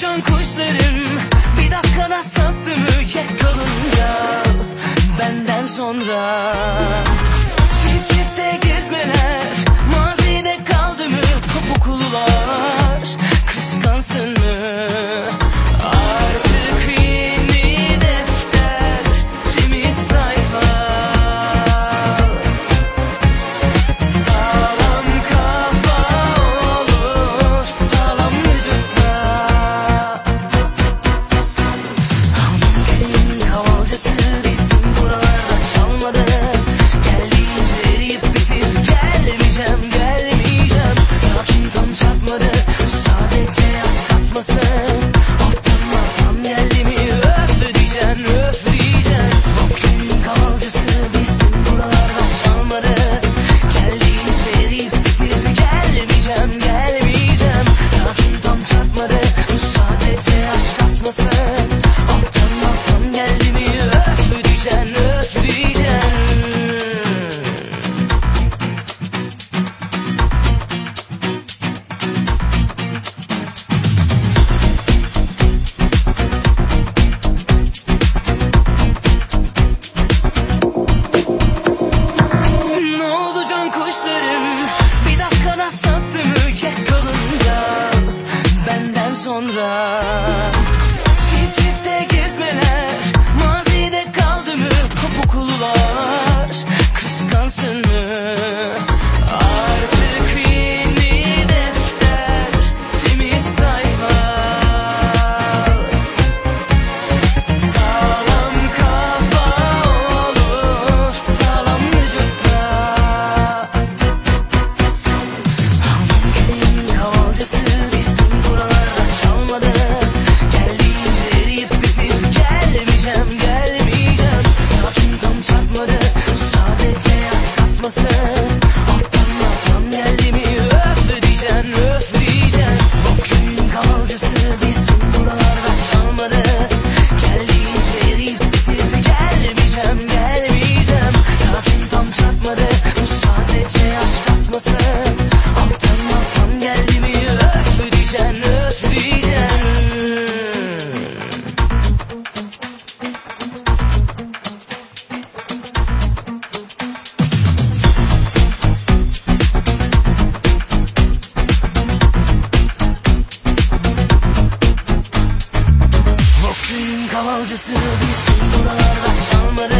can kuşlarım? Bir dakikada sattı müket kalınca? Benden sonra. Çift çifte gezmeler Mazide kaldı mı topuklular? Kıskansın mı? honra. kavalcısı biz buralarda çalmadı.